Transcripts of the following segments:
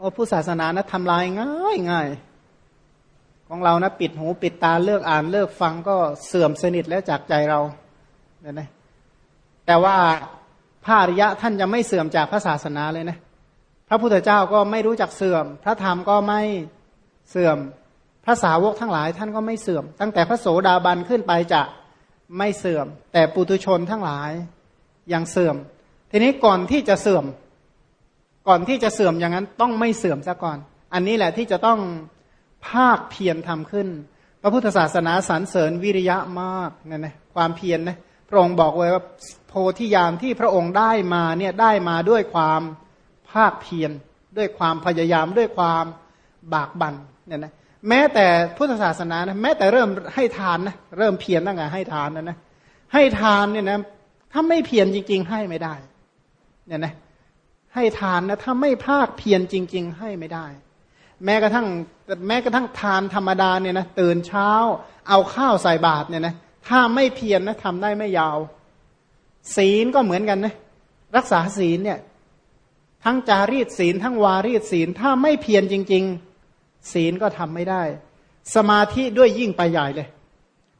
โอ้ผู้ศาสนานะทำลายง่ายง่ายของเรานะปิดหูปิดตาเลิกอ่านเลิกฟังก็เสื่อมสนิทแล้วจากใจเราเนี่ยนะแต่ว่าพระอริยะท่านจะไม่เสื่อมจากพระศาสนาเลยนะพระพุทธเจ้าก็ไม่รู้จักเสื่อม พระธรรมก็ไม่เสื่อม พระสาวกทั้งหลายท่านก็ไม่เสื่อม ตั้งแต่พระโสดาบันขึ้นไปจะไม่เสื่อม แต่ปุตุชนทั้งหลายยังเสื่อม ทีนี้ก่อนที่จะเสื่อม ก่อนที่จะเสื่อมอย่างนั้นต้องไม่เสื่อมซะก่อน อันนี้แหละที่จะต้องภาคเพียรทำขึ้น พระพุทธศาสนาสรรเสริญวิริยะมากเนี่ยนะความเพียรนะพระองค์บอกไว้ว่าโพธิญาณที่พระองค์ได้มาเนี่ยได้มาด้วยความภาคเพียรด้วยความพยายามด้วยความบากบั่นเนี่ยนะแม้แต่พุทธศาสนานะแม้แต่เริ่มให้ทานนะเริ่มเพียรตั้งแต่ให้ทานนะนะให้ทานเนี่ยนะถ้าไม่เพียรจริง ๆ ให้ไม่ได้เนี่ยนะ ให้ทานนะถ้าไม่ภาคเพียรจริง ๆ ให้ไม่ได้ แม้กระทั่งแม้กระทั่งทานธรรมดาเนี่ยนะตื่นเช้า เอาข้าวใส่บาตรเนี่ยนะถ้าไม่เพียรนนะทำได้ไม่ยาว ศีลก็เหมือนกันนะรักษาศีลเนี่ยทั้งจารีตศีลทั้งวารีตศีลถ้าไม่เพียรจริง ๆ ศีลก็ทำไม่ได้ สมาธิด้วยยิ่งไปใหญ่เลย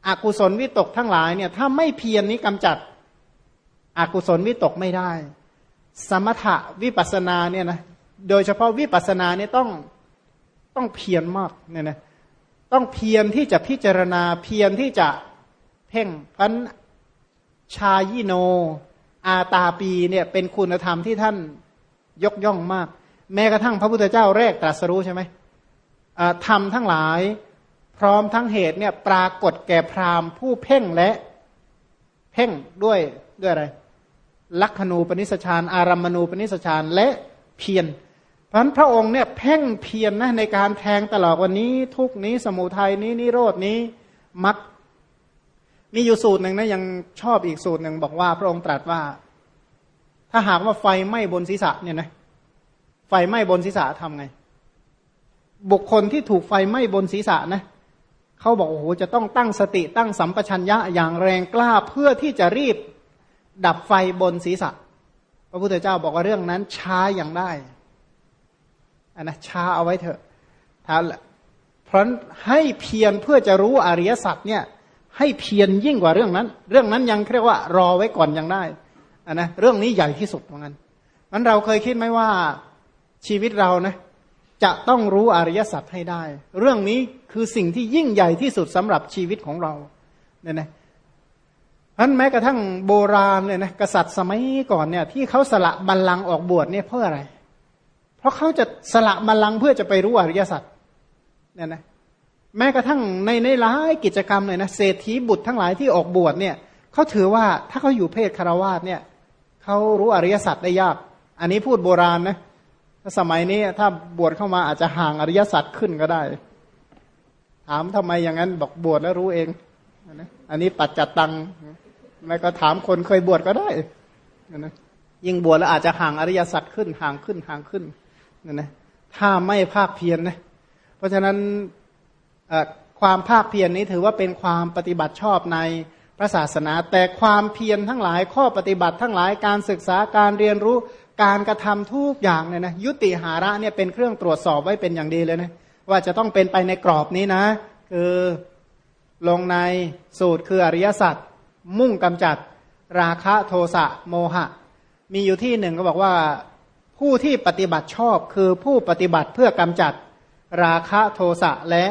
อกุศลวิตกทั้งหลายเนี่ยถ้าไม่เพียรนนี้กำจัด อกุศลวิตกไม่ได้ สมถะวิปัสนาเนี่ยนะโดยเฉพาะวิปัสนาเนี่ยต้องต้องเพียรมากเนี่ยนะต้องเพียรที่จะพิจารณาเพียรที่จะเพ่งพันชายิโน อาตาปีเนี่ยเป็นคุณธรรมที่ท่านยกย่องมาก แม้กระทั่งพระพุทธเจ้าแรกตรัสรู้ใช่ไหมธรรมทั้งหลายพร้อมทั้งเหตุเนี่ยปรากฏแก่พราหมณ์ผู้เพ่งและเพ่งด้วยด้วยอะไร ลักขณูปนิสชานอารัมมณูปนิสชานและเพียรเพราะพระองค์เนี่ยเพ่งเพียรนนะในการแทงตลอดวันนี้ ทุกนี้สมุทัยนี้นิโรดนี้มักมีอยู่สูตรหนึ่งนะยังชอบอีกสูตรหนึ่งบอกว่า พระองค์ตรัสว่า ถ้าหากว่าไฟไหม้บนศีรษะเนี่ยนะไฟไหม้บนศีรษะทำไง บุคคลที่ถูกไฟไหม้บนศีรษะนะเขาบอกโอ้โหจะต้องตั้งสติตั้งสัมปชัญญะอย่างแรงกล้าเพื่อที่จะรีบ ดับไฟบนศีรษะ พระพุทธเจ้าบอกว่าเรื่องนั้นช้าอย่างได้อันนะช้าเอาไว้เถอะท้าเพราะให้เพียรเพื่อจะรู้อริยสัจเนี่ย ให้เพียรยิ่งกว่าเรื่องนั้น เรื่องนั้นยังเรียกว่ารอไว้ก่อนยังได้อันนะเรื่องนี้ใหญ่ที่สุดเหมือนกันมันเราเคยคิดไหมว่าชีวิตเรานะจะต้องรู้อริยสัจให้ได้ เรื่องนี้คือสิ่งที่ยิ่งใหญ่ที่สุดสำหรับชีวิตของเราเนี่ยนะ เพราะแม้กระทั่งโบราณเนี่ยนะกษัตริย์สมัยก่อนเนี่ย ที่เขาสละบัลลังก์ออกบวชเนี่ยเพื่ออะไร เพราะเขาจะสละบัลลังก์เพื่อจะไปรู้อริยสัจเนี่ยนะแม้กระทั่งในในหลายกิจกรรมเลยนะเศรษฐีบุตรทั้งหลายที่ออกบวชเนี่ยเขาถือว่าถ้าเขาอยู่เพศคารวาสเนี่ยเขารู้อริยสัจได้ยาก อันนี้พูดโบราณนะถ้าสมัยนี้ถ้าบวชเข้ามาอาจจะห่างอริยสัจขึ้นก็ได้ ถามทำไมอย่างนั้นบอกบวชแล้วรู้เอง อันนี้ปัจจัดตังไม่ก็ถามคนเคยบวชก็ได้นะยิ่งบวชแล้วอาจจะห่างอริยสัจขึ้นห่างขึ้นห่างขึ้นนะนะถ้าไม่ภาคเพียรนะเพราะฉะนั้นความภาคเพียรนนี้ถือว่าเป็นความปฏิบัติชอบในพระศาสนา แต่ความเพียรทั้งหลายข้อปฏิบัติทั้งหลายการศึกษาการเรียนรู้การกระทำทุกอย่างเนี่ยนะยุติหาระเนี่ยเป็นเครื่องตรวจสอบไว้เป็นอย่างดีเลยนะว่าจะต้องเป็นไปในกรอบนี้นะคือ ลงในสูตรคืออริยสัจมุ่งกำจัดราคะโทสะโมหะ มีอยู่ที่หนึ่งก็บอกว่าผู้ที่ปฏิบัติชอบคือผู้ปฏิบัติเพื่อกำจัดราคะโทสะและ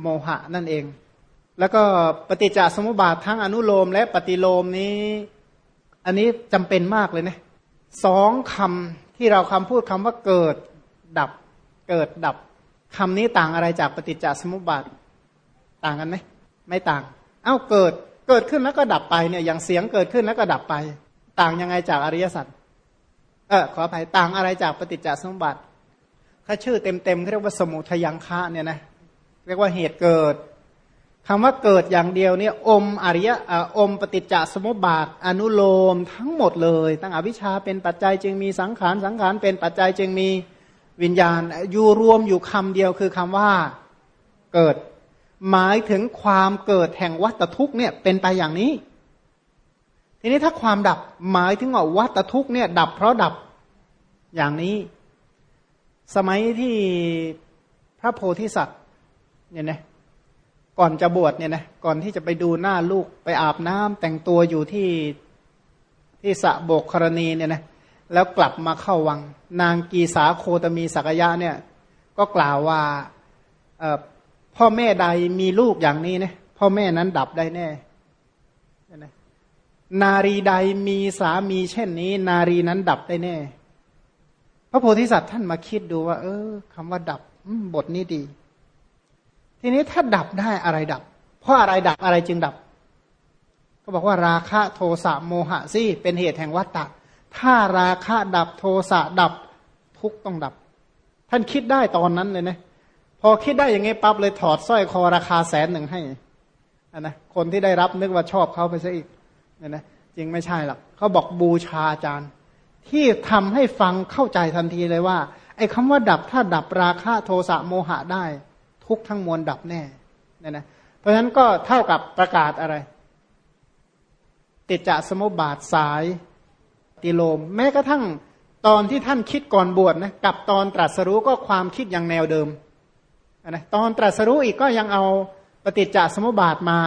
โมหะนั่นเอง แล้วก็ปฏิจจสมุปบาททั้งอนุโลมและปฏิโลมนี้ อันนี้จำเป็นมากเลยนะสองคำที่เราคำพูดคำว่าเกิดดับ เกิดดับคำนี้ต่างอะไรจากปฏิจจสมุปบาท ต่างกันไหม ไม่ต่าง เอ้าเกิดเกิดขึ้นแล้วก็ดับไปเนี่ยอย่างเสียงเกิดขึ้นแล้วก็ดับไป ต่างยังไงจากอริยสัจเออขออภัยต่างอะไรจากปฏิจจสมุปบาทถ้าชื่อเต็มๆเรียกว่าสมุทยังคะเนี่ยนะเรียกว่าเหตุเกิดคำว่าเกิดอย่างเดียวเนี่ยอมอริยะอมปฏิจจสมุปบาทอนุโลมทั้งหมดเลย ตั้งอวิชชาเป็นปัจจัยจึงมีสังขารสังขารเป็นปัจจัยจึงมีวิญญาณอยู่รวมอยู่คำเดียวคือคำว่าเกิด หมายถึงความเกิดแห่งวัตทุกเนี่ยเป็นไปอย่างนี้ ทีนี้ถ้าความดับหมายถึงว่าวัตทุกเนี่ย ดับเพราะดับอย่างนี้ สมัยที่พระโพธิสัตว์เนี่ยนะก่อนจะบวชเนี่ยนะก่อนที่จะไปดูหน้าลูกไปอาบน้ำแต่งตัวอยู่ที่ที่สะโบกครณีเนี่ยนะแล้วกลับมาเข้าวัง นางกีสาโคตมีสักยะเนี่ย ก็กล่าวว่า พ่อแม่ใดมีลูกอย่างนี้นะพ่อแม่นั้นดับได้แน่นะนารีใดมีสามีเช่นนี้ นารีนั้นดับได้แน่ พระโพธิสัตว์ท่านมาคิดดูว่า เออคำว่าดับบทนี้ดี ทีนี้ถ้าดับได้อะไรดับ เพราะอะไรดับอะไรจึงดับ ก็บอกว่าราคะโทสะโมหะสิเป็นเหตุแห่งวัฏฏะถ้าราคะดับโทสะดับทุกต้องดับ ท่านคิดได้ตอนนั้นเลยนะ อคิดได้อย่างงี้ปั๊บเลยถอดสร้อยคอราคาแสนหนึ่งให้อันนะคนที่ได้รับนึกว่าชอบเขาไปซะอีกเนี่ยนะจริงไม่ใช่หรอกเขาบอกบูชาอาจารย์ ที่ทำให้ฟังเข้าใจทันทีเลยว่า ไอ้คำว่าดับถ้าดับราคะโทสะโมหะได้ ทุกทั้งมวลดับแน่เนี่ยนะเพราะฉะนั้นก็เท่ากับประกาศอะไร ติดจะสมุบาทสายติโลม แม้กระทั่งตอนที่ท่านคิดก่อนบวชนะกับตอนตรัสรู้ก็ความคิดอย่างแนวเดิม นะตอนตรัสรู้อีกก็ยังเอาปฏิจจสมุปบาทมา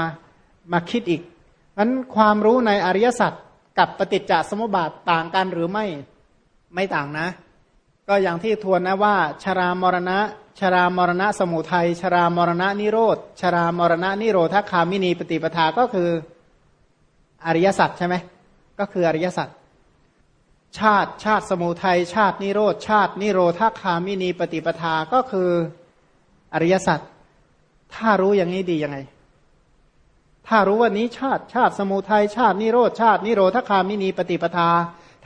มาคิดอีกนั้นความรู้ในอริยสัจกับปฏิจจสมุปบาทต่างกันหรือไม่ไม่ต่างนะ ก็อย่างที่ทวนนะว่า ชรามรณะ ชรามรณะสมุทัยชรามรณะนิโรธชรามรณะนิโรธคามินีปฏิปทาก็คืออริยสัจใช่ไหมก็คืออริยสัจชาติชาติสมุทัยชาตินิโรธชาตินิโรธคามินีปฏิปทาก็คือ อริยสัจถ้ารู้อย่างนี้ดียังไง ถ้ารู้ว่านี้ชาติชาติสมุทัยชาตินิโรธชาตินิโรธคามินีปฏิปทา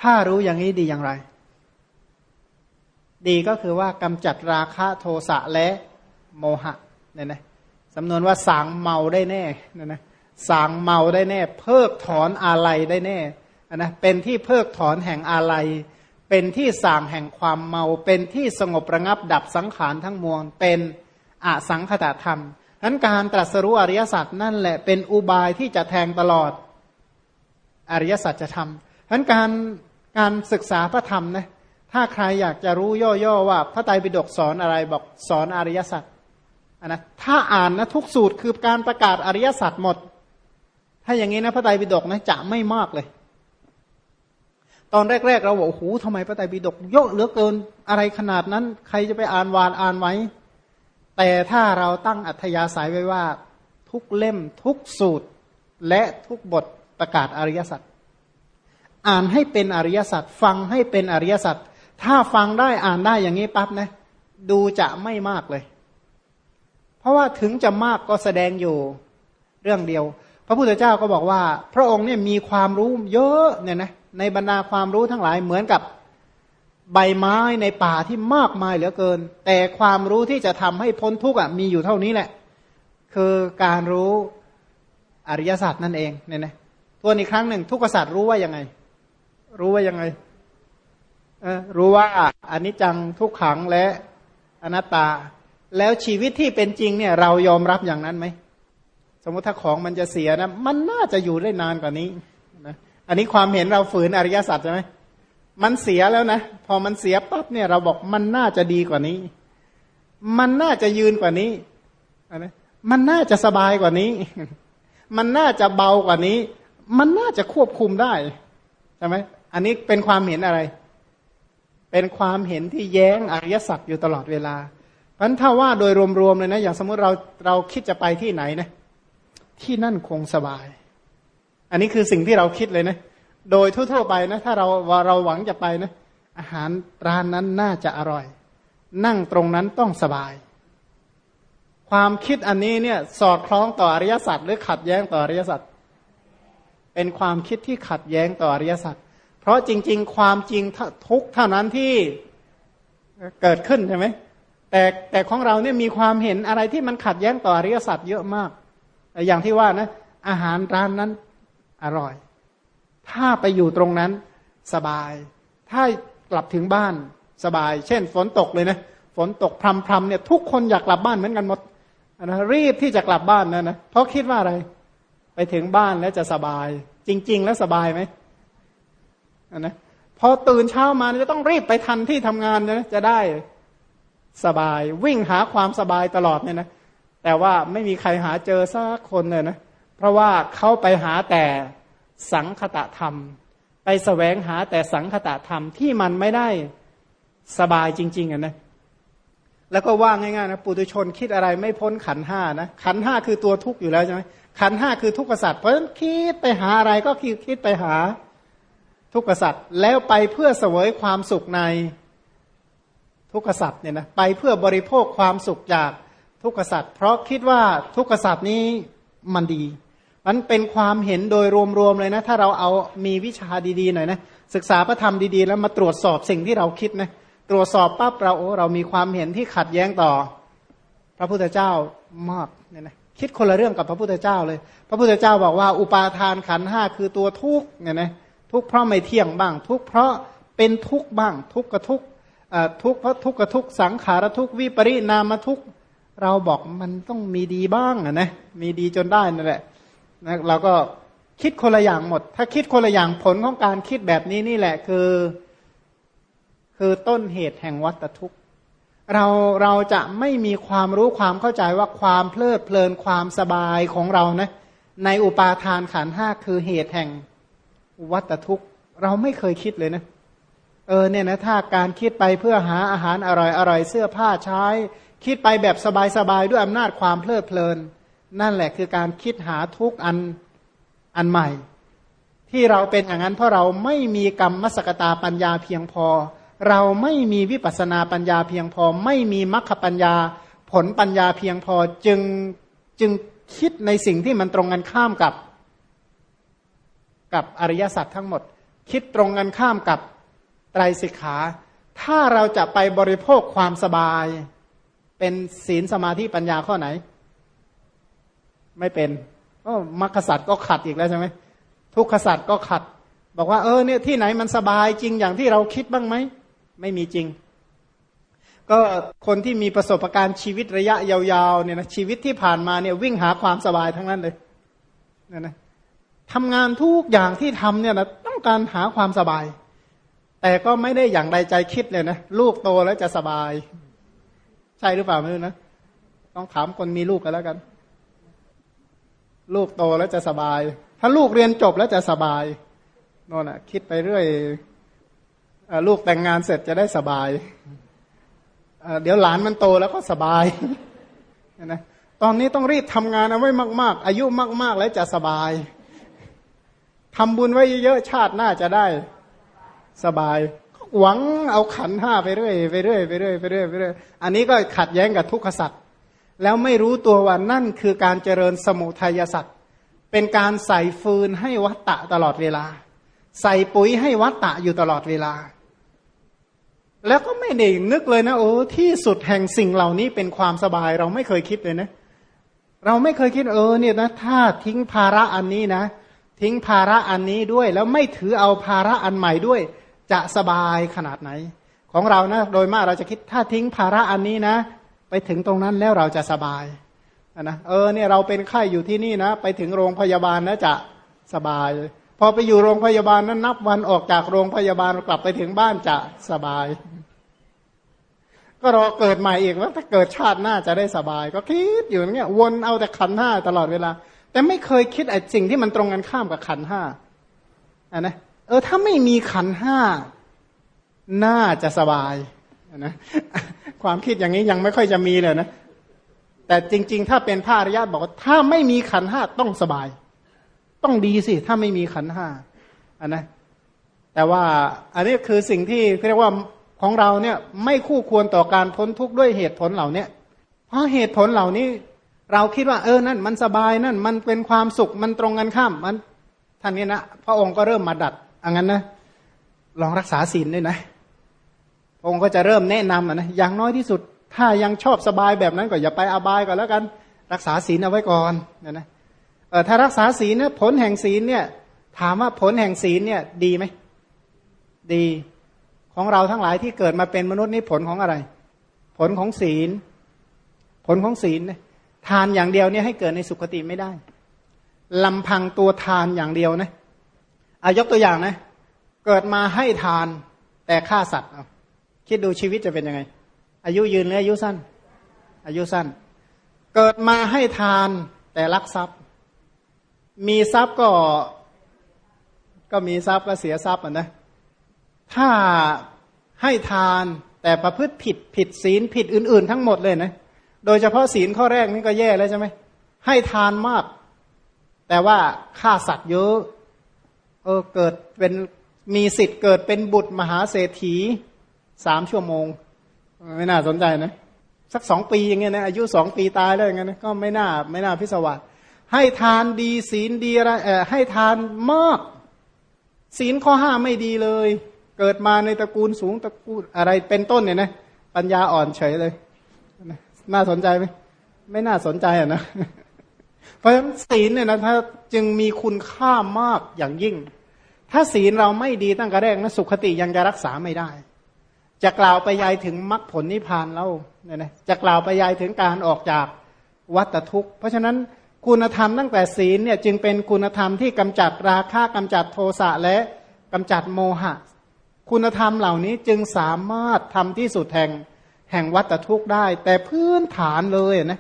ถ้ารู้อย่างนี้ดีอย่างไร ดีก็คือว่ากำจัดราคะโทสะและโมหะเนี่ยนะสำนวนว่าสางเมาได้แน่เนี่ยนะสางเมาได้แน่ เพิกถอนอะไรได้แน่นะเป็นที่เพิกถอนแห่งอะไรเป็นที่สางแห่งความเมา เป็นที่สงบระงับดับสังขารทั้งมวลเป็น อสังขตธรรมนั้นการตรัสรู้อริยสัจนั่นแหละเป็นอุบายที่จะแทงตลอดอริยสัจจะทำนั้นการการศึกษาพระธรรมนะถ้าใครอยากจะรู้ย่อๆว่า พระไตรปิฎกสอนอะไรบอกสอนอริยสัจนะถ้าอ่านนะทุกสูตรคือการประกาศอริยสัจหมด ถ้าอย่างนี้นะพระไตรปิฎกนะจะไม่มากเลย ตอนแรกๆเราบอกโอ้โหทำไมพระไตรปิฎกเยอะเหลือเกินอะไรขนาดนั้น ใครจะไปอ่านวานอ่านไว้ แต่ถ้าเราตั้งอัธยาศัยไว้ว่า ทุกเล่มทุกสูตร และทุกบทประกาศอริยสัจอ่านให้เป็นอริยสัจฟังให้เป็นอริยสัจถ้าฟังได้อ่านได้อย่างนี้ปั๊บนะ ดูจะไม่มากเลย เพราะว่าถึงจะมากก็แสดงอยู่เรื่องเดียว พระพุทธเจ้าก็บอกว่า พระองค์เนี่ยมีความรู้เยอะเนี่ยนะในบรรดาความรู้ทั้งหลายเหมือนกับ ใบไม้ในป่าที่มากมายเหลือเกิน แต่ความรู้ที่จะทำให้พ้นทุกข์มีอยู่เท่านี้แหละ คือการรู้อริยศาสตร์นั่นเองเนี่ยนะตัวอีกครั้งหนึ่งทุกขศาสตร์รู้ว่ายังไง รู้ว่ายังไงรู้ว่าอนิจจังทุกขังและอนัตตา แล้วชีวิตที่เป็นจริงเนี่ย เรายอมรับอย่างนั้นไหมสมมติถ้าของมันจะเสียนะมันน่าจะอยู่ได้นานกว่านี้นะอันนี้ความเห็นเราฝืนอริยสัจใช่ไหม มันเสียแล้วนะ พอมันเสียปั๊บเนี่ย เราบอกมันน่าจะดีกว่านี้ มันน่าจะยืนกว่านี้นะมันน่าจะสบายกว่านี้ มันน่าจะเบากว่านี้ มันน่าจะควบคุมได้ใช่ไหมอันนี้เป็นความเห็นอะไร เป็นความเห็นที่แย้งอริยสัจอยู่ตลอดเวลาเพราะถ้าว่าโดยรวมๆเลยนะ อย่างสมมติเราเราคิดจะไปที่ไหนนะ ที่นั่นคงสบาย อันนี้คือสิ่งที่เราคิดเลยนะ โดยทั่วๆไปนะ ถ้าเราเราหวังจะไปนะ อาหารร้านนั้นน่าจะอร่อย นั่งตรงนั้นต้องสบาย ความคิดอันนี้เนี่ย สอดคล้องต่ออริยสัจหรือขัดแย้งต่ออริยสัจเป็นความคิดที่ขัดแย้งต่ออริยสัจเพราะจริง ๆ ความจริงทุกเท่านั้นที่เกิดขึ้นใช่ไหมแต่แต่ของเราเนี่ยมีความเห็นอะไรที่มันขัดแย้งต่ออริยสัจเยอะมาก อย่างที่ว่านะ อาหารร้านนั้นอร่อย ถ้าไปอยู่ตรงนั้นสบาย ถ้ากลับถึงบ้านสบาย เช่น ฝนตกเลยนะฝนตกพรำๆเนี่ยทุกคนอยากกลับบ้านเหมือนกันหมดนะรีบที่จะกลับบ้านนะนะเพราะคิดว่าอะไร ไปถึงบ้านแล้วจะสบาย จริง ๆ แล้วสบายไหมนะพอตื่นเช้ามาจะต้องรีบไปทันที่ทำงานนะจะได้สบาย วิ่งหาความสบายตลอดเนี่ยนะแต่ว่าไม่มีใครหาเจอสักคนเลยนะเพราะว่าเขาไปหาแต่ สังคตะธรรม ไปสแสวงหาแต่สังคตะธรรมที่มันไม่ได้สบายจริง ๆอะนะแล้วก็ว่าง่ายๆนะปุถุชนคิดอะไรไม่พ้นขันห้านะขันห้าคือตัวทุกข์อยู่แล้วใช่ไหมขันห้าคือทุกขสัตว์เพราะฉะนั้นคิดไปหาอะไรก็คิดคิดไปหาทุกขสัตว์แล้วไปเพื่อเสวยความสุขในทุกขสัตว์เนี่ยนะไปเพื่อบริโภคความสุขจากทุกขสัตว์เพราะคิดว่าทุกขสัตว์นี้มันดี มันเป็นความเห็นโดยรวมๆเลยนะ ถ้าเราเอามีวิชาดีๆหน่อยนะศึกษาพระธรรมดีๆ แล้วมาตรวจสอบสิ่งที่เราคิดนะตรวจสอบปั๊บเราโอ้เรามีความเห็นที่ขัดแย้งต่อ พระพุทธเจ้ามากเนี่ยนะคิดคนละเรื่องกับพระพุทธเจ้าเลย พระพุทธเจ้าบอกว่าอุปาทานขันห้าคือตัวทุกเนี่ยนะทุกเพราะไม่เที่ยงบ้าง ทุกเพราะเป็นทุกบ้าง ทุกกระทุกทุกเพราะทุกกระทุกสังขารทุกวิปริณามทุกเราบอกมันต้องมีดีบ้างนะมีดีจนได้นั่นแหละ นะเราก็คิดคนละอย่างหมด ถ้าคิดคนละอย่างผลของการคิดแบบนี้นี่แหละคือ คือต้นเหตุแห่งวัฏทุกข์ เราเราจะไม่มีความรู้ความเข้าใจว่าความเพลิดเพลินความสบายของเรานะ ในอุปาทานขันห้าคือเหตุแห่งวัฏทุกข์ เราไม่เคยคิดเลยนะเออเนี่ยนะถ้าการคิดไปเพื่อหาอาหารอร่อยอร่อยเสื้อผ้าใช้ คิดไปแบบสบายๆด้วยอำนาจความเพลิดเพลิน นั่นแหละคือการคิดหาทุกอันอันใหม่ ที่เราเป็นอย่างนั้นเพราะเราไม่มีกรรมมสกตาปัญญาเพียงพอ เราไม่มีวิปัสนาปัญญาเพียงพอ ไม่มีมรรคปัญญาผลปัญญาเพียงพอจึงจึงคิดในสิ่งที่มันตรงกันข้ามกับ กับอริยสัจทั้งหมด คิดตรงกันข้ามกับไตรสิกขา ถ้าเราจะไปบริโภคความสบาย เป็นศีลสมาธิปัญญาข้อไหน ไม่เป็นโอ้มรรคสัตว์ก็ขัดอีกแล้วใช่ไหมทุกขสัตว์ก็ขัด บอกว่าเออเนี่ยที่ไหนมันสบายจริงอย่างที่เราคิดบ้างไหมไม่มีจริง ก็คนที่มีประสบการณ์ชีวิตระยะยาวๆเนี่ยนะชีวิตที่ผ่านมาเนี่ยวิ่งหาความสบายทั้งนั้นเลยนะนะทำงานทุกอย่างที่ทำเนี่ยนะต้องการหาความสบาย แต่ก็ไม่ได้อย่างใดใจคิดเลยนะลูกโตแล้วจะสบาย ใช่หรือเปล่าไม่รู้นะต้องถามคนมีลูกกันแล้วกัน ลูกโตแล้วจะสบาย ถ้าลูกเรียนจบแล้วจะสบายโน่นอะ คิดไปเรื่อยลูกแต่งงานเสร็จจะได้สบายเดี๋ยวหลานมันโตแล้วก็สบายนะตอนนี้ต้องรีบทำงานเอาไว้มาก ๆ อายุมาก ๆ แล้วจะสบายทำบุญไว้เยอะชาติหน้าจะได้สบาย หวังเอาขันห้าไปเรื่อยไปเรื่อยไปเรื่อยไปเรื่อยไปเรื่อยอันนี้ก็ขัดแย้งกับทุกขสัตว์ แล้วไม่รู้ตัวว่านั่นคือการเจริญสมุทัยสัตว์เป็นการใส่ฟืนให้วัตตะตลอดเวลา ใส่ปุ๋ยให้วัตตะอยู่ตลอดเวลา แล้วก็ไม่ได้นึกเลยนะโอ้ที่สุดแห่งสิ่งเหล่านี้เป็นความสบายเราไม่เคยคิดเลยนะ เราไม่เคยคิดเออเนี่ยนะถ้าทิ้งภาระอันนี้นะ ทิ้งภาระอันนี้ด้วย แล้วไม่ถือเอาภาระอันใหม่ด้วย จะสบายขนาดไหน ของเรานะ โดยมากเราจะคิดถ้าทิ้งภาระอันนี้นะ ไปถึงตรงนั้นแล้วเราจะสบายนะเออเนี่ยเราเป็นไข้อยู่ที่นี่นะ ไปถึงโรงพยาบาลนะจะสบาย พอไปอยู่โรงพยาบาลนั้นนับวันออกจากโรงพยาบาลกลับไปถึงบ้านจะสบาย ก็รอเกิดใหม่อีกว่าถ้าเกิดชาติหน้าจะได้สบาย ก็คิดอยู่อย่างเงี้ยวนเอาแต่ขันห้าตลอดเวลา แต่ไม่เคยคิดไอ้สิ่งที่มันตรงกันข้ามกับขันห้าอะนะเออถ้าไม่มีขันห้าน่าจะสบาย นะความคิดอย่างนี้ยังไม่ค่อยจะมีเลยนะ แต่จริง ๆ ถ้าเป็นพระอริยะบอกว่าถ้าไม่มีขันห้าต้องสบาย ต้องดีสิ ถ้าไม่มีขันห้าอันนะแต่ว่าอันนี้คือสิ่งที่เรียกว่าของเราเนี่ยไม่คู่ควรต่อการพ้นทุกข์ด้วยเหตุผลเหล่านี้เพราะเหตุผลเหล่านี้ เราคิดว่าเออนั่น มันสบายนั่น มันเป็นความสุขมันตรงกันข้ามมันท่านนี้นะพระองค์ก็เริ่มมาดัดอังนั้นนะลองรักษาศีลด้วยนะ องค์ก็จะเริ่มแนะนำนะอย่างน้อยที่สุด ถ้ายังชอบสบายแบบนั้นก็อย่าไปอบายก่อนแล้วกัน รักษาศีลเอาไว้ก่อนนะนะเออถ้ารักษาศีลเนี่ยผลแห่งศีลเนี่ยถามว่าผลแห่งศีลเนี่ยดีไหมดีของเราทั้งหลายที่เกิดมาเป็นมนุษย์นี่ผลของอะไร ผลของศีล ผลของศีลทานอย่างเดียวเนี่ยให้เกิดในสุคติไม่ได้ลำพังตัวทานอย่างเดียวนะอายกตัวอย่างนะ เกิดมาให้ทานแต่ฆ่าสัตว์เอา คิดดูชีวิตจะเป็นยังไง อายุยืนหรืออายุสั้น อายุสั้น เกิดมาให้ทานแต่รักทรัพย์ มีทรัพย์ก็ก็มีทรัพย์ก็เสียทรัพย์อะนะถ้าให้ทานแต่ประพฤติผิดผิดศีลผิดอื่น ๆ ทั้งหมดเลยนะ โดยเฉพาะศีลข้อแรกนี่ก็แย่แล้วใช่ไหมให้ทานมาก แต่ว่าฆ่าสัตว์เยอะเออเกิดเป็นมีสิทธิ์เกิดเป็นบุตรมหาเศรษฐี สามชั่วโมง ไม่น่าสนใจนะ สักสองปีอย่างเงี้ยนะอายุสองปีตายแล้วอย่างเงี้ยนะก็ไม่น่าไม่น่าพิศวาสให้ทานดีศีลดีอะไรให้ทานมาก ศีลข้อห้าไม่ดีเลย เกิดมาในตระกูลสูงตระกูลอะไรเป็นต้นเนี่ยนะปัญญาอ่อนเฉยเลย น่าสนใจไหมไม่น่าสนใจอะนะเพราะฉะนั้นศีลเนี่ยนะถ้าจึงมีคุณค่ามากอย่างยิ่ง ถ้าศีลเราไม่ดีตั้งแต่แรกนะสุขติยังจะรักษาไม่ได้ จะกล่าวไปยายถึงมรรคผลนิพพานแล้วเนี่ยนะจะกล่าวไปยายถึงการออกจากวัฏทุกข์ เพราะฉะนั้นคุณธรรมตั้งแต่ศีลเนี่ยจึงเป็นคุณธรรมที่กำจัดราคะกำจัดโทสะและกำจัดโมหะ คุณธรรมเหล่านี้จึงสามารถทำที่สุดแห่งแห่งวัฏทุกข์ได้ แต่พื้นฐานเลยนะ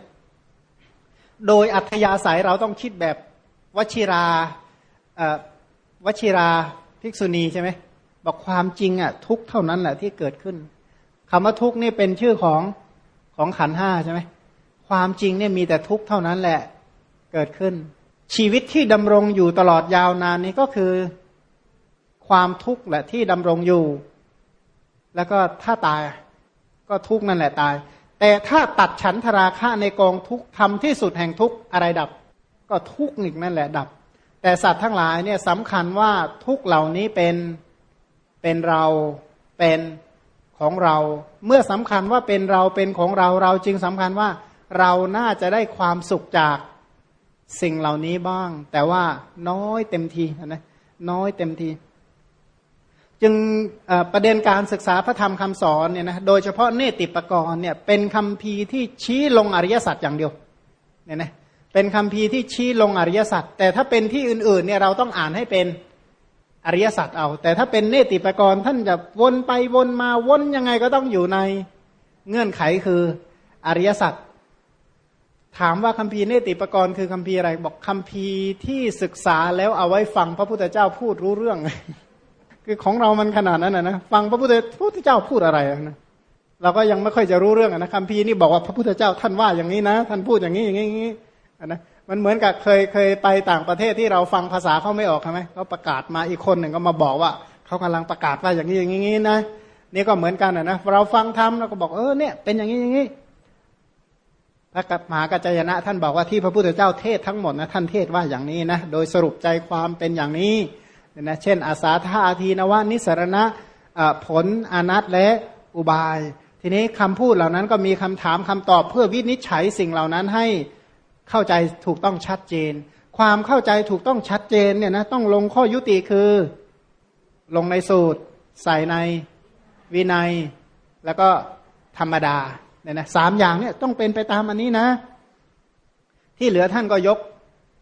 โดยอัธยาศัยเราต้องคิดแบบวชิราวชิราภิกษุณีใช่ไหม บอกความจริงอะ ทุกเท่านั้นแหละที่เกิดขึ้นคำว่าทุกนี่เป็นชื่อของของขันห้าใช่ไหมความจริงเนี่ยมีแต่ทุกเท่านั้นแหละเกิดขึ้น ชีวิตที่ดำรงอยู่ตลอดยาวนานนี้ก็คือ ความทุกข์แหละที่ดำรงอยู่ แล้วก็ถ้าตายก็ทุกนั่นแหละตาย แต่ถ้าตัดฉันทราคะในกองทุกทำที่สุดแห่งทุกอะไรดับ ก็ทุกหนึ่งนั่นแหละดับ แต่สัตว์ทั้งหลายเนี่ยสำคัญว่าทุกเหล่านี้เป็น เป็นเราเป็นของเรา เมื่อสำคัญว่าเป็นเราเป็นของเราเราจึงสำคัญว่าเราน่าจะได้ความสุขจากสิ่งเหล่านี้บ้าง แต่ว่าน้อยเต็มทีนะน้อยเต็มที จึงประเด็นการศึกษาพระธรรมคำสอนเนี่ยนะโดยเฉพาะเนติปกรณ์เนี่ยเป็นคำพีที่ชี้ลงอริยสัจอย่างเดียวเนี่ยนะเป็นคำพีที่ชี้ลงอริยสัจแต่ถ้าเป็นที่อื่นๆเนี่ยเราต้องอ่านให้เป็น อริยสัจเอา แต่ถ้าเป็นเนติปกรณ์ท่านจะวนไปวนมาวนยังไงก็ต้องอยู่ในเงื่อนไขคืออริยสัจถามว่าคัมภีร์เนติปกรณ์คือคัมภีร์อะไร บอกคัมภีร์ที่ศึกษาแล้วเอาไว้ฟังพระพุทธเจ้าพูดรู้เรื่อง คือของเรามันขนาดนั้นนะฟังพระพุทธพุทธเจ้าพูดอะไรนะเราก็ยังไม่ค่อยจะรู้เรื่องนะคัมภีร์นี่บอกว่าพระพุทธเจ้าท่านว่าอย่างนี้นะ ท่านพูดอย่างนี้อย่างนี้อย่างนี้นะ มันเหมือนกับเคยเคยไปต่างประเทศที่เราฟังภาษาเขาไม่ออกใช่ไหมเขาประกาศมาอีกคนหนึ่งก็มาบอกว่าเขากำลังประกาศว่าอย่างนี้อย่างนี้นะนี่ก็เหมือนกันนะเราฟังทำเราก็บอกเออเนี่ยเป็นอย่างนี้อย่างนี้พระมหากัจจยนะ ท่านบอกว่าที่พระพุทธเจ้าเทศทั้งหมดนะท่านเทศว่าอย่างนี้นะโดยสรุปใจความเป็นอย่างนี้นะเช่น อาสาธาอาทีนวานิสรณะผลอนัตและอุบาย ทีนี้คำพูดเหล่านั้นก็มีคำถามคำตอบเพื่อวินิจฉัยสิ่งเหล่านั้นให้ เข้าใจถูกต้องชัดเจน ความเข้าใจถูกต้องชัดเจนเนี่ยนะต้องลงข้อยุติคือลงในสูตร ใส่ในวินัย แล้วก็ธรรมดาเนี่ยนะสามอย่างเนี่ยต้องเป็นไปตามอันนี้นะ ที่เหลือท่านก็ยก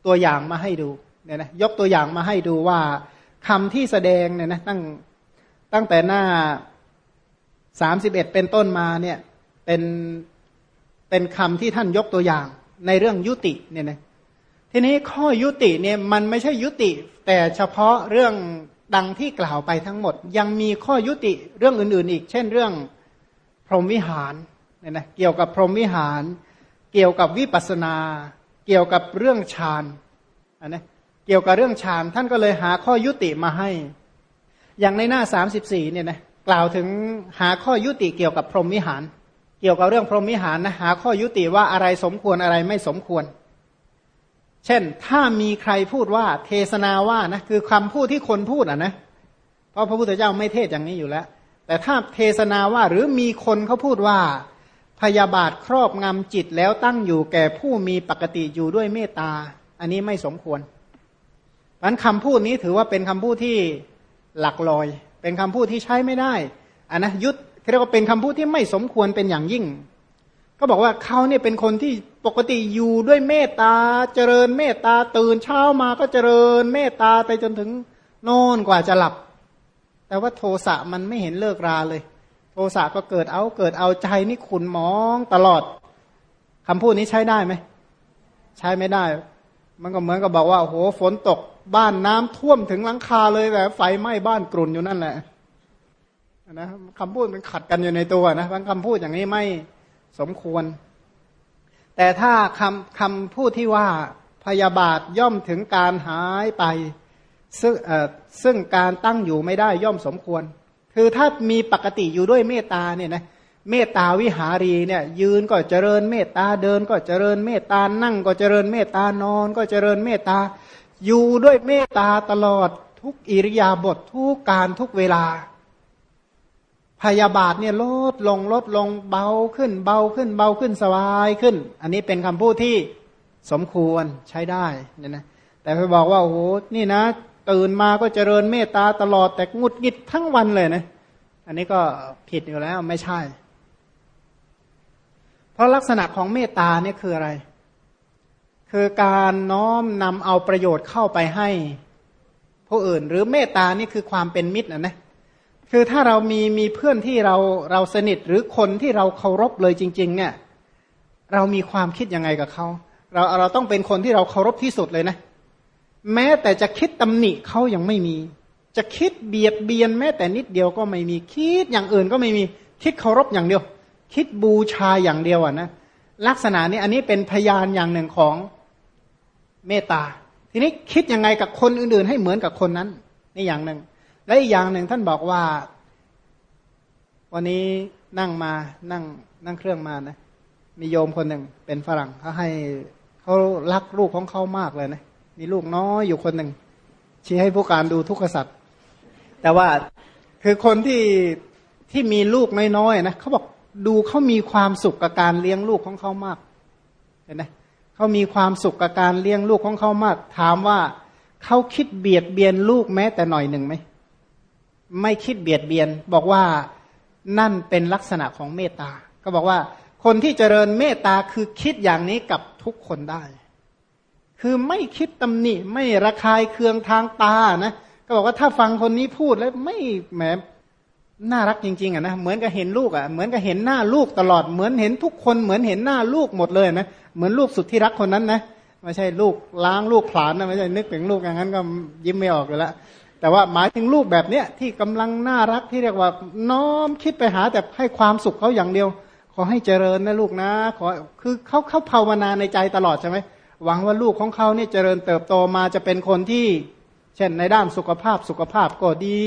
ตัวอย่างมาให้ดูเนี่ยนะยกตัวอย่างมาให้ดูว่าคำที่แสดงเนี่ยนะตั้งตั้งแต่หน้าสามสิบเอ็ดเป็นต้นมาเนี่ยเป็นเป็นคำที่ท่านยกตัวอย่าง ในเรื่องยุติเนี่ยนะทีนี้ข้อยุติเนี่ยมันไม่ใช่ยุติ แต่เฉพาะเรื่องดังที่กล่าวไปทั้งหมด ยังมีข้อยุติเรื่องอื่นๆ อีก เช่นเรื่องพรหมวิหารเนี่ยนะเกี่ยวกับพรหมวิหาร เกี่ยวกับวิปัสนา เกี่ยวกับเรื่องฌานอันนะเกี่ยวกับเรื่องฌานท่านก็เลยหาข้อยุติมาให้ อย่างในหน้าสามสิบสี่เนี่ยนะกล่าวถึงหาข้อยุติเกี่ยวกับพรหมวิหาร เกี่ยวกับเรื่องพรหมิหารนะหาข้อยุติว่าอะไรสมควรอะไรไม่สมควร เช่น ถ้ามีใครพูดว่าเทศนาว่านะคือคำพูดที่คนพูดอะนะเพราะพระพุทธเจ้าไม่เทศอย่างนี้อยู่แล้ว แต่ถ้าเทศนาว่าหรือมีคนเขาพูดว่า พยาบาทครอบงำจิตแล้วตั้งอยู่แก่ผู้มีปกติอยู่ด้วยเมตตา อันนี้ไม่สมควรมันคำพูดนี้ถือว่าเป็นคำพูดที่หลักลอย เป็นคำพูดที่ใช้ไม่ได้อันนะยุทธ เรียกว่าเป็นคำพูดที่ไม่สมควรเป็นอย่างยิ่ง ก็บอกว่าเขาเนี่ยเป็นคนที่ปกติอยู่ด้วยเมตตาเจริญเมตตาตื่นเช้ามาก็เจริญเมตตาไปจนถึงโน่นกว่าจะหลับ แต่ว่าโทสะมันไม่เห็นเลิกราเลย โทสะก็เกิดเอาเกิดเอาใจนี่ขุนมองตลอดคำพูดนี้ใช้ได้ไหมใช้ไม่ได้ มันก็เหมือนกับบอกว่าโอ้โหฝนตกบ้านน้ำท่วมถึงหลังคาเลยแบบไฟไหม้บ้านกรุ่นอยู่นั่นแหละ นะคำพูดมันขัดกันอยู่ในตัวนะบางคำพูดอย่างนี้ไม่สมควร แต่ถ้าคำคำพูดที่ว่าพยาบาทย่อมถึงการหายไป ซึ่งซึ่งการตั้งอยู่ไม่ได้ย่อมสมควร คือถ้ามีปกติอยู่ด้วยเมตตาเนี่ยนะเมตตาวิหารีเนี่ยยืนก็เจริญเมตตาเดินก็เจริญเมตตานั่งก็เจริญเมตตานอนก็เจริญเมตตาอยู่ด้วยเมตตาตลอดทุกอิริยาบถททุกการทุกเวลา พยาบาทเนี่ยลดลงลดลงเบาขึ้น เบาขึ้น เบาขึ้นสบายขึ้น อันนี้เป็นคำพูดที่สมควรใช้ได้เนี่ยนะแต่ไปบอกว่าโอ้โหนี่นะ ตื่นมาก็เจริญเมตตาตลอดแต่งุดงิดทั้งวันเลยนะอันนี้ก็ผิดอยู่แล้วไม่ใช่ เพราะลักษณะของเมตตาเนี่ยคืออะไร คือการน้อมนำเอาประโยชน์เข้าไปให้ผู้อื่น หรือเมตตานี่คือความเป็นมิตรนะนะ คือถ้าเรามีมีเพื่อนที่เราเราสนิทหรือคนที่เราเคารพเลยจริง ๆ เนี่ย เรามีความคิดยังไงกับเขาเราเราต้องเป็นคนที่เราเคารพที่สุดเลยนะ แม้แต่จะคิดตำหนิเขายังไม่มี จะคิดเบียดเบียนแม้แต่นิดเดียวก็ไม่มีคิดอย่างอื่นก็ไม่มีคิดเคารพอย่างเดียว คิดบูชาอย่างเดียวอะนะลักษณะนี้อันนี้เป็นพยานอย่างหนึ่งของเมตตา ทีนี้คิดยังไงกับคนอื่นๆ ให้เหมือนกับคนนั้น นี่อย่างหนึ่ง และอีกอย่างหนึ่งท่านบอกว่า วันนี้นั่งมานั่งนั่งเครื่องมานะมีโยมคนหนึ่งเป็นฝรั่งเขาให้เขารักลูกของเขามากเลยนะมีลูกน้อยอยู่คนหนึ่งชี้ให้ผู้การดูทุกขสัตว์แต่ว่าคือคนที่ที่มีลูกน้อยๆนะเขาบอกดูเขามีความสุขกับการเลี้ยงลูกของเขามากเห็นไหมเขามีความสุขกับการเลี้ยงลูกของเขามาก ถามว่าเขาคิดเบียดเบียนลูกแม้แต่หน่อยหนึ่งไหม ไม่คิดเบียดเบียน บอกว่านั่นเป็นลักษณะของเมตตา ก็บอกว่า คนที่เจริญเมตตาคือคิดอย่างนี้กับทุกคนได้ คือไม่คิดตำหนิ ไม่ระคายเคืองทางตานะก็บอกว่าถ้าฟังคนนี้พูดแล้วไม่แหมน่ารักจริงๆอะนะเหมือนกับเห็นลูกอะเหมือนกับเห็นหน้าลูกตลอดเหมือนเห็นทุกคนเหมือนเห็นหน้าลูกหมดเลยนะเหมือนลูกสุดที่รักคนนั้นนะไม่ใช่ลูกล้างลูกผลานนะไม่ใช่นึกถึงลูกอย่างนั้นก็ยิ้มไม่ออกอยู่แล้ว แต่ว่าหมายถึงลูกแบบเนี้ยที่กำลังน่ารักที่เรียกว่าน้อมคิดไปหาแต่ให้ความสุขเขาอย่างเดียว ขอให้เจริญนะลูกนะขอคือเขาเขาภาวนาในใจตลอดใช่ไหมหวังว่าลูกของเขาเนี่ยเจริญเติบโตมาจะเป็นคนที่ เช่นในด้านสุขภาพสุขภาพก็ดี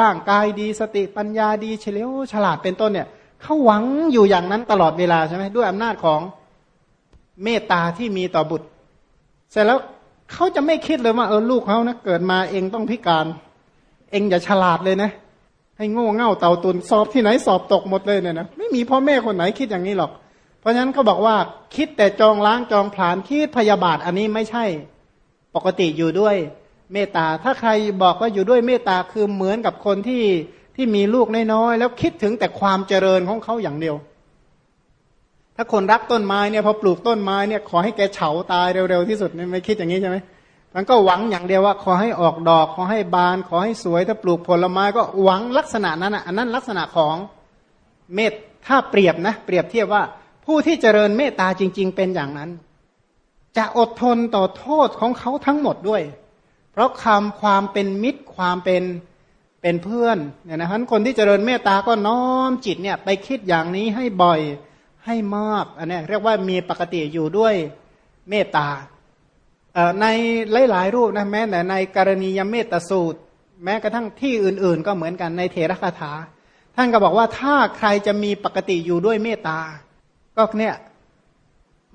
ร่างกายดีสติปัญญาดีเฉลียวฉลาดเป็นต้นเนี่ยเขาหวังอยู่อย่างนั้นตลอดเวลาใช่ไหมด้วยอำนาจของเมตตาที่มีต่อบุตร เสร็จแล้ว เขาจะไม่คิดเลยว่าเออลูกเขานะเกิดมาเองต้องพิการ เองอย่าฉลาดเลยนะ ให้โง่เง่าเต่าตุนสอบที่ไหนสอบตกหมดเลยเนี่ยนะไม่มีพ่อแม่คนไหนคิดอย่างนี้หรอก เพราะฉะนั้นเขาบอกว่าคิดแต่จองล้างจองผลานคิดพยาบาทอันนี้ไม่ใช่ ปกติอยู่ด้วยเมตตาถ้าใครบอกว่าอยู่ด้วยเมตตาคือเหมือนกับคนที่ที่มีลูกน้อยๆแล้วคิดถึงแต่ความเจริญของเขาอย่างเดียว ถ้าคนรักต้นไม้เนี่ยพอปลูกต้นไม้เนี่ยขอให้แกเฉาตายเร็วๆที่สุดไม่คิดอย่างนี้ใช่ไหมมันก็หวังอย่างเดียวว่าขอให้ออกดอก ขอให้บาน ขอให้สวย ถ้าปลูกผลไม้ก็หวังลักษณะนั้นอะอันนั้นลักษณะของเมตถ้าเปรียบนะ เปรียบเทียบว่าผู้ที่เจริญเมตตาจริง ๆ เป็นอย่างนั้น จะอดทนต่อโทษของเขาทั้งหมดด้วย เพราะคำความเป็นมิตรความเป็นเป็นเพื่อนเนี่ยนะฮะคนที่เจริญเมตตาก็น้อมจิตเนี่ยไปคิดอย่างนี้ให้บ่อย ให้มากอันนี้เรียกว่ามีปกติอยู่ด้วยเมตตาในหลายๆรูปนะแม้แต่ในกรณียเมตสูตร แม้กระทั่งที่อื่น ๆ ก็เหมือนกันในเทระคาถา ท่านก็บอกว่าถ้าใครจะมีปกติอยู่ด้วยเมตตา ก็เนี่ย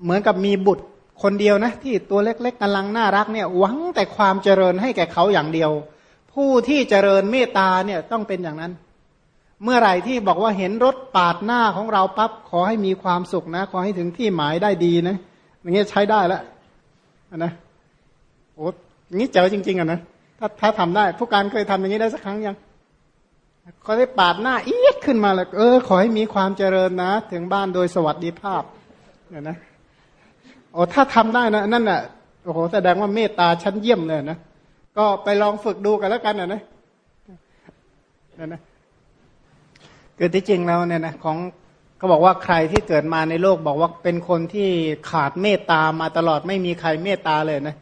เหมือนกับมีบุตรคนเดียวนะที่ตัวเล็กๆกำลังน่ารักเนี่ยหวังแต่ความเจริญให้แก่เขาอย่างเดียว ผู้ที่เจริญเมตตาเนี่ยต้องเป็นอย่างนั้น เมื่อไหร่ที่บอกว่าเห็นรถปาดหน้าของเราปั๊บขอให้มีความสุขนะ ขอให้ถึงที่หมายได้ดีนะอย่างเงี้ยใช้ได้แล้วนะโอ้ยงี้เจ๋อจริง ๆอะนะถ้าถ้าทำได้ ผู้การเคยทำอย่างนี้ได้สักครั้งยังเขาได้ปาดหน้าเอียดขึ้นมาเลยเออ ขอให้มีความเจริญนะ ถึงบ้านโดยสวัสดิภาพเนี่ยนะโอ้ถ้าทำได้นะนั่นแหละโอ้โหแสดงว่าเมตตาชั้นเยี่ยมเลยนะก็ไปลองฝึกดูกันแล้วกันนะนะนะ คือที่จริงแล้วเนี่ยนะของเขาบอกว่าใครที่เกิดมาในโลกบอกว่าเป็นคนที่ขาดเมตตามาตลอดไม่มีใครเมตตาเลยนะ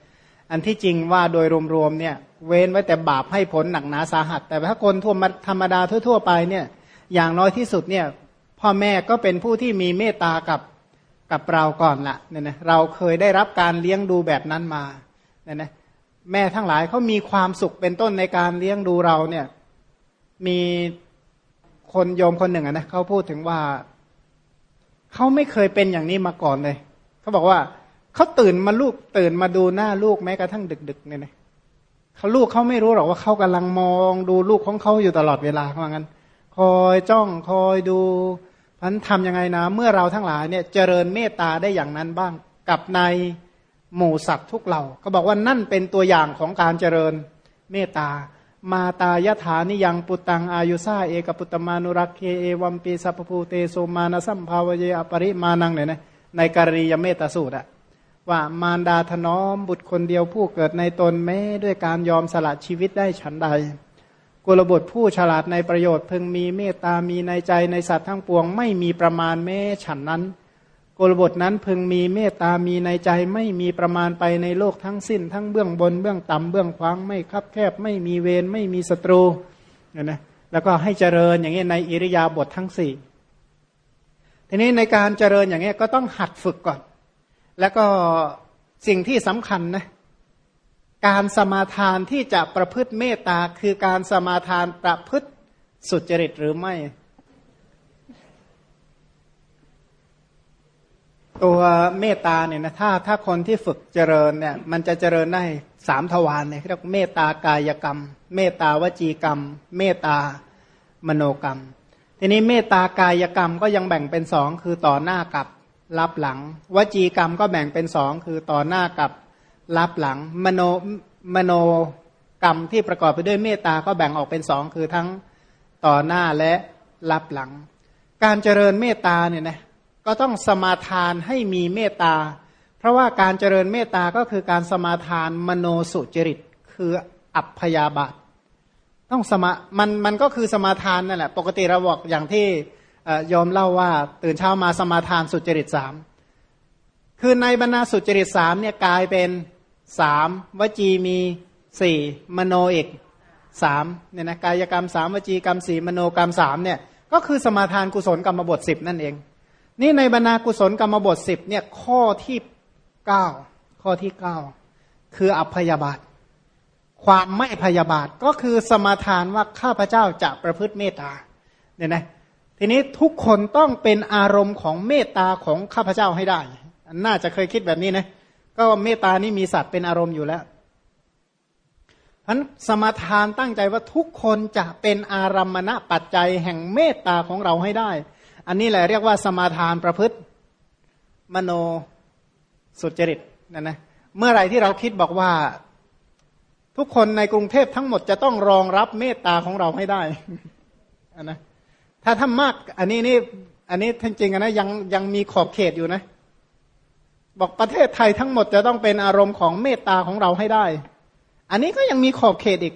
อันที่จริงว่าโดยรวมๆเนี่ย เว้นไว้แต่บาปให้ผลหนักหนาสาหัส แต่ถ้าคนทั่วธรรมดาทั่ว ๆ ไปเนี่ย อย่างน้อยที่สุดเนี่ย พ่อแม่ก็เป็นผู้ที่มีเมตตากับกับเราก่อนละเนี่ยนะเราเคยได้รับการเลี้ยงดูแบบนั้นมาเนี่ยนะแม่ทั้งหลายเขามีความสุขเป็นต้นในการเลี้ยงดูเราเนี่ย มี คนโยมคนหนึ่งนะเขาพูดถึงว่าเขาไม่เคยเป็นอย่างนี้มาก่อนเลยเขาบอกว่าเขาตื่นมาลูกตื่นมาดูหน้าลูกแม้กระทั่งดึก ๆ เนี่ยนะเขาลูกเขาไม่รู้หรอกว่าเขากำลังมองดูลูกของเขาอยู่ตลอดเวลาเขาว่างั้น คอยจ้องคอยดูพันทำยังไงนะ เมื่อเราทั้งหลายเนี่ยเจริญเมตตาได้อย่างนั้นบ้างกับในหมู่สัตว์ทุกเหล่าเขาบอกว่านั่นเป็นตัวอย่างของการเจริญเมตตา มาตายถานิยังปุตังอายุซาเอกปุตตมานุรักเคเอวัมปีสัพพูเตโสมานะสัมภาวเยอปริมานังเนี่ยนะในกรียเมตสูตรอะว่ามารดาถนอมบุตรคนเดียวผู้เกิดในตนแม้ด้วยการยอมสละชีวิตได้ฉันใดกุลบุตรผู้ฉลาดในประโยชน์พึงมีเมตตามีในใจในสัตว์ทั้งปวงไม่มีประมาณแม้ฉันนั้น กลบุตรนั้นพึงมีเมตตามีในใจไม่มีประมาณไปในโลกทั้งสิ้น ทั้งเบื้องบนเบื้องต่ำเบื้องขวางไม่คับแคบไม่มีเวรไม่มีศัตรูนี่ยนะแล้วก็ให้เจริญอย่างนี้ในอิริยาบถททั้งสี่ทีนี้ในการเจริญอย่างนี้ก็ต้องหัดฝึกก่อน แล้วก็สิ่งที่สำคัญนะการสมาทานที่จะประพฤติเมตตาคือการสมาทานประพฤติสุจริตหรือไม่ ตัวเมตตาเนี่ยนะถ้าถ้าคนที่ฝึกเจริญเนี่ยมันจะเจริญได้สามทวารเนี่ยเรียกเมตตากายกรรม เมตตาวจีกรรม เมตตามโนกรรม ทีนี้เมตตากายกรรมก็ยังแบ่งเป็นสองคือต่อหน้ากับรับหลัง วจีกรรมก็แบ่งเป็นสองคือต่อหน้ากับรับหลังมโนมโนกรรมที่ประกอบไปด้วยเมตตาก็แบ่งออกเป็นสองคือทั้งต่อหน้าและรับหลัง การเจริญเมตตาเนี่ยนะ ก็ต้องสมาทานให้มีเมตตา เพราะว่าการเจริญเมตตาก็คือการสมาทานมโนสุจริต คืออัพยาบาทต้องสมามันมันก็คือสมาทานนั่นแหละ ปกติเราบอกอย่างที่ยอมเล่าว่าตื่นเช้ามาสมาทานสุจริตสามคือในบรรณาสุจริตสามเนี่ยกลายเป็นสามวจีมีสี่มโนอีกสามเนี่ยนะกายกรรมสามวจีกรรมสี่มโนกรรมสามเนี่ยก็คือสมาทานกุศลกรรมบทสิบนั่นเอง นี่ในบรรณากุศลกรรมบทสิบเนี่ยข้อที่เก้าข้อที่เก้าคืออัพยาบาท ความไม่พยาบาทก็คือสมาทานว่าข้าพเจ้าจะประพฤติเมตตาเนี่ยนะทีนี้ทุกคนต้องเป็นอารมณ์ของเมตตาของข้าพเจ้าให้ได้ น่าจะเคยคิดแบบนี้นะก็เมตตานี่มีสัตว์เป็นอารมณ์อยู่แล้วพันสมาทานตั้งใจว่าทุกคนจะเป็นอารัมมณปัจจัยแห่งเมตตาของเราให้ได้ อันนี้แหละเรียกว่าสมาทานประพฤติมโนสุจริตนะนะเมื่อไรที่เราคิดบอกว่าทุกคนในกรุงเทพทั้งหมดจะต้องรองรับเมตตาของเราให้ได้นะถ้าทำมาก อันนี้นี่อันนี้จริงๆนะยังยังมีขอบเขตอยู่นะ บอกประเทศไทยทั้งหมดจะต้องเป็นอารมณ์ของเมตตาของเราให้ได้ อันนี้ก็ยังมีขอบเขตอีก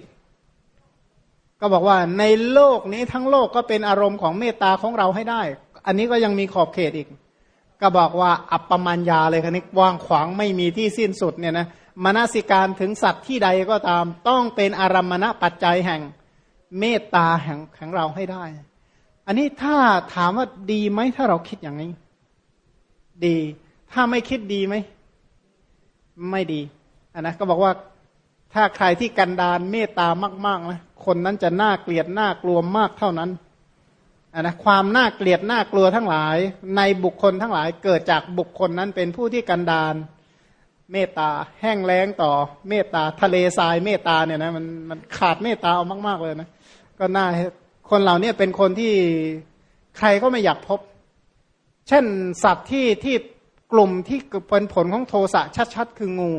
ก็บอกว่าในโลกนี้ทั้งโลกก็เป็นอารมณ์ของเมตตาของเราให้ได้ อันนี้ก็ยังมีขอบเขตอีก ก็บอกว่าอัปปมัญญาเลยคันนี้ว่างขวางไม่มีที่สิ้นสุดเนี่ยนะมนสิการถึงสัตว์ที่ใดก็ตาม ต้องเป็นอารมณปัจจัยแห่งเมตตาแห่งของเราให้ได้ อันนี้ถ้าถามว่าดีไหมถ้าเราคิดอย่างนี้ ดี ถ้าไม่คิดดีไหม ไม่ดีอันนะก็บอกว่า ถ้าใครที่กันดานเมตตามากๆนะคนนั้นจะน่าเกลียดน่ากลัวมากเท่านั้นนนะความน่าเกลียดน่ากลัวทั้งหลาย ในบุคคลทั้งหลายเกิดจากบุคคลนั้นเป็นผู้ที่กันดานเมตตาแห้งแล้งต่อเมตตาทะเลทรายเมตตาเนี่ยนะมันมันขาดเมตตาเอามาก ๆ เลยนะก็น่าคนเหล่านี้เป็นคนที่ใครก็ไม่อยากพบ เช่นสัตว์ที่ที่กลุ่มที่เป็นผลของโทสะชัด ๆ คืองู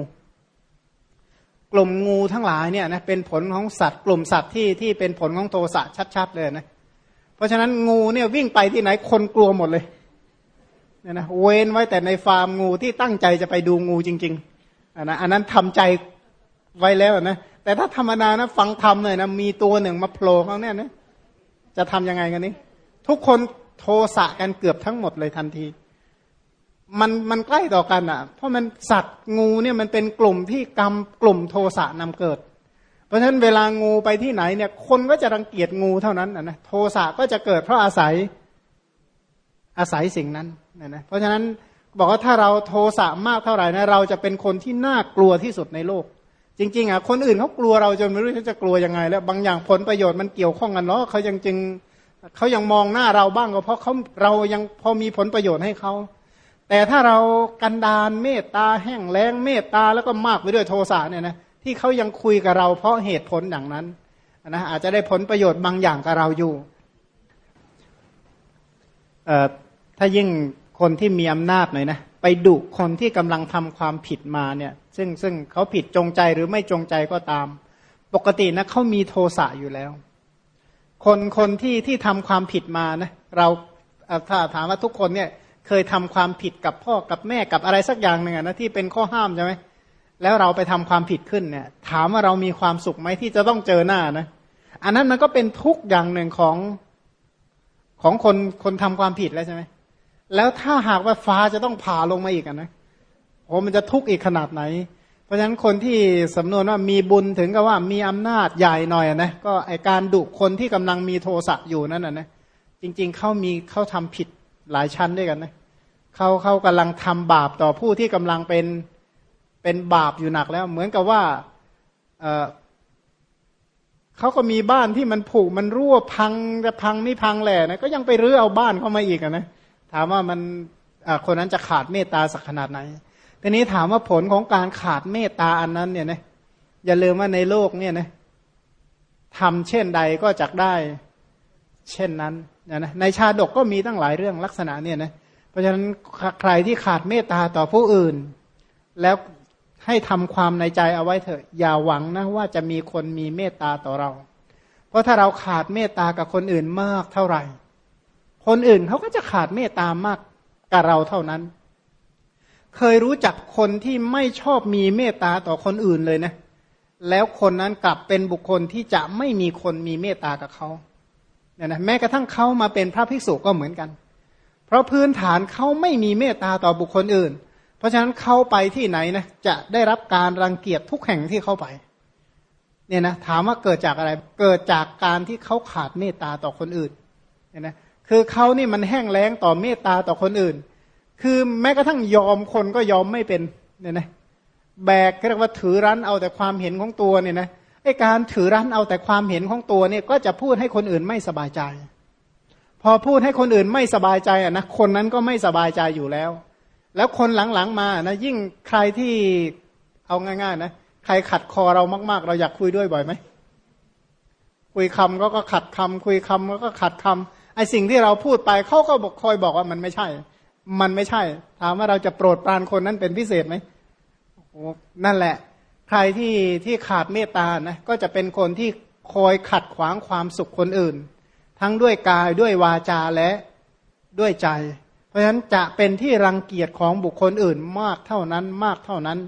กลุ่มงูทั้งหลายเนี่ยนะเป็นผลของสัตว์ กลุ่มสัตว์ที่ที่เป็นผลของโทสะชัดๆเลยนะเพราะฉะนั้นงูเนี่ยวิ่งไปที่ไหนคนกลัวหมดเลยเนี่ยนะเว้นไว้แต่ในฟาร์มงูที่ตั้งใจจะไปดูงูจริงๆอันนะอันนั้นทำใจไว้แล้วนะแต่ถ้าธรรมดานะฟังธรรมเลยนะมีตัวหนึ่งมาโผล่ข้างเนี้ยนะจะทํำยังไงกันนี้ ทุกคนโทสะกันเกือบทั้งหมดเลยทันที มันมันใกล้ต่อกันอะ เพราะมันสัตว์งูเนี่ยมันเป็นกลุ่มที่กรรมกลุ่มโทสะนำเกิด เพราะฉะนั้นเวลางูไปที่ไหนเนี่ย คนก็จะรังเกียจงูเท่านั้นนะโทสะก็จะเกิดเพราะอาศัยอาศัยสิ่งนั้นนะนะเพราะฉะนั้นบอกว่าถ้าเราโทสะมากเท่าไหร่นะเราจะเป็นคนที่น่ากลัวที่สุดในโลก จริง ๆอะคนอื่นเขากลัวเราจนไม่รู้จะกลัวยังไง แล้วบางอย่างผลประโยชน์มันเกี่ยวข้องกันเนาะเขายังจึงเขายังมองหน้าเราบ้างก็เพราะเขาเรายังพอมีผลประโยชน์ให้เขา แต่ถ้าเรากันดานเมตตาแห้งแล้งเมตตาแล้วก็มากไปด้วยโทสะเนี่ยนะที่เขายังคุยกับเราเพราะเหตุผลอย่างนั้นนะอาจจะได้ผลประโยชน์บางอย่างกับเราอยู่เอ่อถ้ายิ่งคนที่มีอำนาจหน่อยนะไปดุคนที่กำลังทำความผิดมาเนี่ย ซึ่งซึ่งเขาผิดจงใจหรือไม่จงใจก็ตาม ปกตินะเขามีโทสะอยู่แล้ว คนคนที่ที่ทำความผิดมานะเราถ้าถามว่าทุกคนเนี่ย เคยทำความผิดกับพ่อกับแม่กับอะไรสักอย่างหนึ่งนะที่เป็นข้อห้ามใช่ไหมแล้วเราไปทำความผิดขึ้นเนี่ย ถามว่าเรามีความสุขไหมที่จะต้องเจอหน้านะอันนั้นมันก็เป็นทุกอย่างหนึ่งของของคนคนทำความผิดแล้วใช่ไหมแล้วถ้าหากว่าฟ้าจะต้องผ่าลงมาอีกนะโอ้มันจะทุกข์อีกขนาดไหน เพราะฉะนั้นคนที่สำนวนว่ามีบุญถึงกับว่ามีอำนาจใหญ่หน่อยนะก็ไอการดุคนที่กำลังมีโทสะอยู่นั่นนะนะจริง ๆเขามีเขาทำผิด หลายชั้นด้วยกันนะเขาเขากำลังทำบาปต่อผู้ที่กำลังเป็นเป็นบาปอยู่หนักแล้ว เหมือนกับว่าเออเขาก็มีบ้านที่มันผุมันรั่วพังจะพังไม่พังแหละนะก็ยังไปรื้อเอาบ้านเข้ามาอีกนะถามว่ามันคนนั้นจะขาดเมตตาสักขนาดไหนทีนี้ถามว่าผลของการขาดเมตตาอันนั้นเนี่ยนะอย่าลืมว่าในโลกเนี่ยนะทำเช่นใดก็จะได้ เช่นนั้น นะในชาดกก็มีตั้งหลายเรื่องลักษณะเนี่ยนะเพราะฉะนั้นใครที่ขาดเมตตาต่อผู้อื่น แล้วให้ทำความในใจเอาไว้เถอะ อย่าหวังนะว่าจะมีคนมีเมตตาต่อเรา เพราะถ้าเราขาดเมตตากับคนอื่นมากเท่าไหร่ คนอื่นเขาก็จะขาดเมตตามากกับเราเท่านั้น เคยรู้จักคนที่ไม่ชอบมีเมตตาต่อคนอื่นเลยนะ แล้วคนนั้นกลับเป็นบุคคลที่จะไม่มีคนมีเมตตากับเขา เนี่ยนะแม้กระทั่งเขามาเป็นพระภิกษุก็เหมือนกัน เพราะพื้นฐานเขาไม่มีเมตตาต่อบุคคลอื่น เพราะฉะนั้นเขาไปที่ไหนนะจะได้รับการรังเกียจทุกแห่งที่เข้าไปเนี่ยนะถามว่าเกิดจากอะไรเกิดจากการที่เขาขาดเมตตาต่อคนอื่นเนี่ยนะคือเขานี่มันแห้งแล้งต่อเมตตาต่อคนอื่น คือแม้กระทั่งยอมคนก็ยอมไม่เป็นเนี่ยนะแบกเรียกว่าถือรั้นเอาแต่ความเห็นของตัวเนี่ยนะ ไอการถือรั้นเอาแต่ความเห็นของตัวเนี่ยก็จะพูดให้คนอื่นไม่สบายใจ พอพูดให้คนอื่นไม่สบายใจอะนะคนนั้นก็ไม่สบายใจอยู่แล้ว แล้วคนหลังๆมานะยิ่งใครที่เอาง่ายๆนะใครขัดคอเรามาก ๆ เราอยากคุยด้วยบ่อยไหมคุยคำก็ก็ขัดคำคุยคำก็ขัดคำไอสิ่งที่เราพูดไปเขาก็บอกคอยบอกว่ามันไม่ใช่ มันไม่ใช่ ถามว่าเราจะโปรดปรานคนนั้นเป็นพิเศษไหมโอ้นั่นแหละ ใครที่ที่ขาดเมตตานะก็จะเป็นคนที่คอยขัดขวางความสุขคนอื่น ทั้งด้วยกายด้วยวาจาและด้วยใจ เพราะฉะนั้นจะเป็นที่รังเกียจของบุคคลอื่นมากเท่านั้นมากเท่านั้น